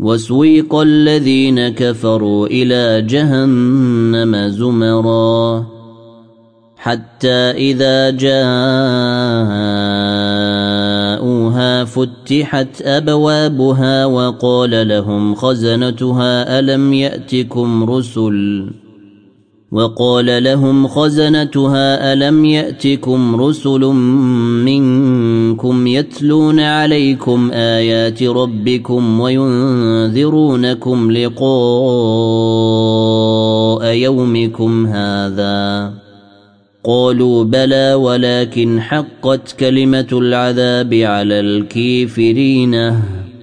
وسويق الذين كفروا إلى جهنم زمرا حتى إذا جاءوها فتحت أبوابها وقال لهم خزنتها ألم يأتكم رسل وقال لهم خزنتها ألم يأتكم رسل منكم يتلون عليكم آيات ربكم وينذرونكم لقاء يومكم هذا. قالوا بلى ولكن حقت كلمة العذاب على الكافرين.